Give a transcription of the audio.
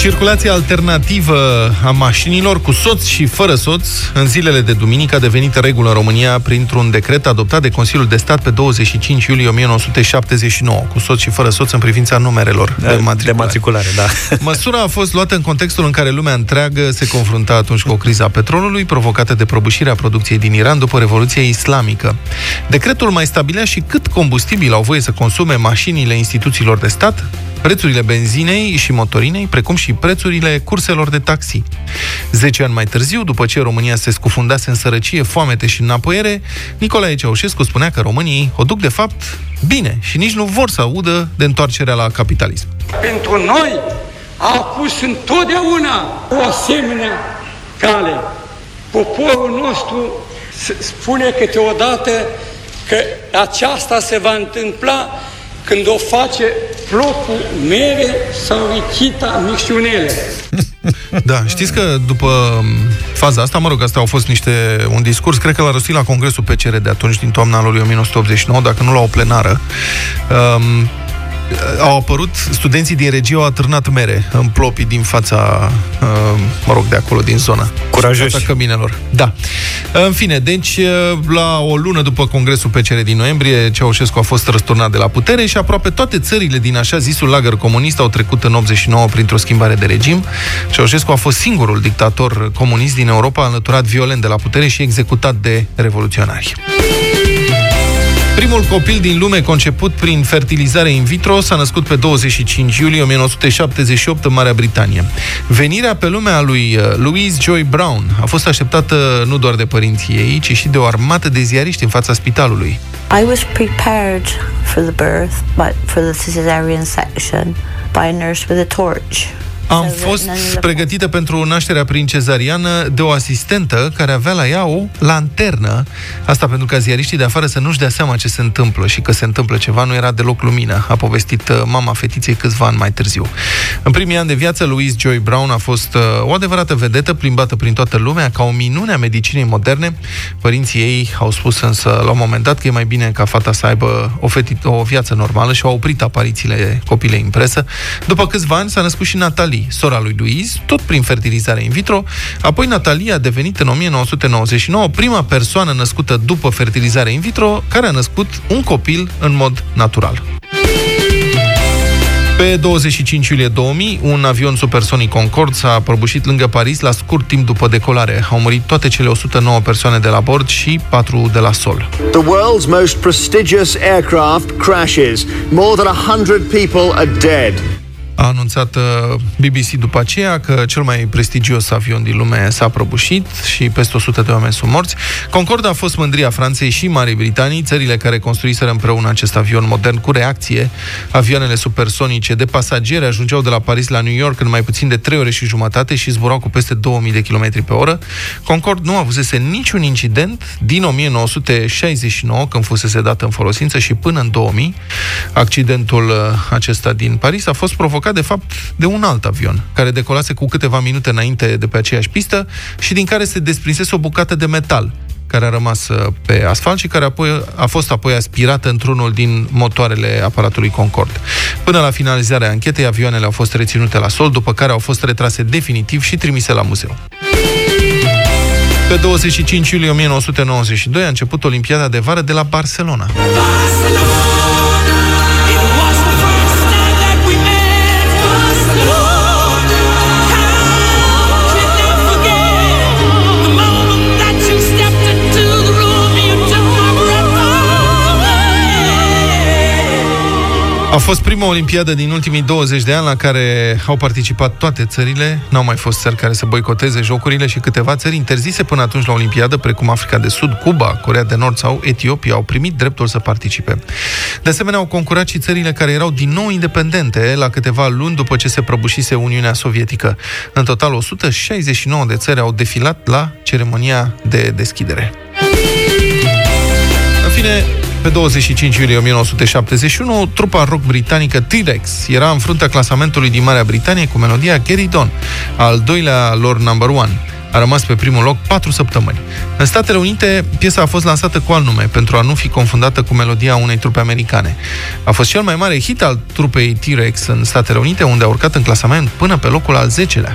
Circulația alternativă a mașinilor cu soț și fără soț în zilele de duminică a devenit regulă în România printr-un decret adoptat de Consiliul de Stat pe 25 iulie 1979, cu soț și fără soț în privința numerelor de matriculare. De matriculare, da. Măsura a fost luată în contextul în care lumea întreagă se confrunta atunci cu o criza petrolului provocată de prăbușirea producției din Iran după Revoluția Islamică. Decretul mai stabilea și cât combustibil au voie să consume mașinile instituțiilor de stat, prețurile benzinei și motorinei, precum și prețurile curselor de taxi. Zece ani mai târziu, după ce România se scufundase în sărăcie, foamete și înapoiere, Nicolae Ceaușescu spunea că românii o duc de fapt bine și nici nu vor să audă de întoarcerea la capitalism. Pentru noi a pus întotdeauna o asemenea cale. Poporul nostru spune câteodată că aceasta se va întâmpla când o face plopul mere sau echita micșunele. Da, știți că după um, faza asta, mă rog, astea au fost niște, un discurs, cred că l-a rostit la Congresul PCR de atunci, din toamna lui 1989, dacă nu la o plenară. Um, au apărut, studenții din regie au atârnat mere în plopii din fața, uh, mă rog, de acolo, din zonă. Curajoși. Fața căminelor. Da. În fine, deci, uh, la o lună după Congresul PCR din noiembrie, Ceaușescu a fost răsturnat de la putere și aproape toate țările din așa zisul lagăr comunist au trecut în 89 printr-o schimbare de regim. Ceaușescu a fost singurul dictator comunist din Europa înlăturat violent de la putere și executat de revoluționari. Primul copil din lume conceput prin fertilizare in vitro s-a născut pe 25 iulie 1978 în Marea Britanie. Venirea pe lume a lui uh, Louise Joy Brown a fost așteptată nu doar de părinții ei, ci și de o armată de ziariști în fața spitalului. I was prepared for the birth, but for the cesarean section by a nurse with a torch. Am fost pregătită pentru nașterea prin cezariană de o asistentă care avea la ea o lanternă. Asta pentru ca ziariștii de afară să nu-și dea seama ce se întâmplă și că se întâmplă ceva, nu era deloc lumină, a povestit uh, mama fetiței câțiva ani mai târziu. În primii ani de viață, Louise Joy Brown a fost uh, o adevărată vedetă plimbată prin toată lumea, ca o minune a medicinei moderne. Părinții ei au spus însă la un moment dat că e mai bine ca fata să aibă o, fetit- o viață normală și au oprit aparițiile copilei în presă. După câțiva ani s-a născut și Natalie, Natalie, sora lui Louise, tot prin fertilizare in vitro. Apoi Natalie a devenit în 1999 prima persoană născută după fertilizare in vitro care a născut un copil în mod natural. Pe 25 iulie 2000, un avion supersonic Concorde s-a prăbușit lângă Paris la scurt timp după decolare. Au murit toate cele 109 persoane de la bord și 4 de la sol. The world's most prestigious aircraft crashes. More than 100 people are dead. A anunțat uh, BBC după aceea că cel mai prestigios avion din lume s-a prăbușit și peste 100 de oameni sunt morți. Concorde a fost mândria Franței și Marii Britanii, țările care construiseră împreună acest avion modern cu reacție. Avioanele supersonice de pasageri ajungeau de la Paris la New York în mai puțin de 3 ore și jumătate și zburau cu peste 2000 de km pe oră. Concorde nu avusese niciun incident din 1969, când fusese dat în folosință, și până în 2000. Accidentul uh, acesta din Paris a fost provocat provocat, de fapt, de un alt avion, care decolase cu câteva minute înainte de pe aceeași pistă și din care se desprinsese o bucată de metal care a rămas uh, pe asfalt și care apoi, a fost apoi aspirată într-unul din motoarele aparatului Concorde. Până la finalizarea anchetei, avioanele au fost reținute la sol, după care au fost retrase definitiv și trimise la muzeu. Pe 25 iulie 1992 a început Olimpiada de vară de la Barcelona. Barcelona! A fost prima olimpiadă din ultimii 20 de ani la care au participat toate țările. N-au mai fost țări care să boicoteze jocurile și câteva țări interzise până atunci la olimpiadă, precum Africa de Sud, Cuba, Corea de Nord sau Etiopia, au primit dreptul să participe. De asemenea, au concurat și țările care erau din nou independente la câteva luni după ce se prăbușise Uniunea Sovietică. În total, 169 de țări au defilat la ceremonia de deschidere. În fine, pe 25 iulie 1971, trupa rock britanică T-Rex era în fruntea clasamentului din Marea Britanie cu melodia Gary Don, al doilea lor number one. A rămas pe primul loc 4 săptămâni. În Statele Unite, piesa a fost lansată cu alt nume, pentru a nu fi confundată cu melodia unei trupe americane. A fost cel mai mare hit al trupei T-Rex în Statele Unite, unde a urcat în clasament până pe locul al 10-lea.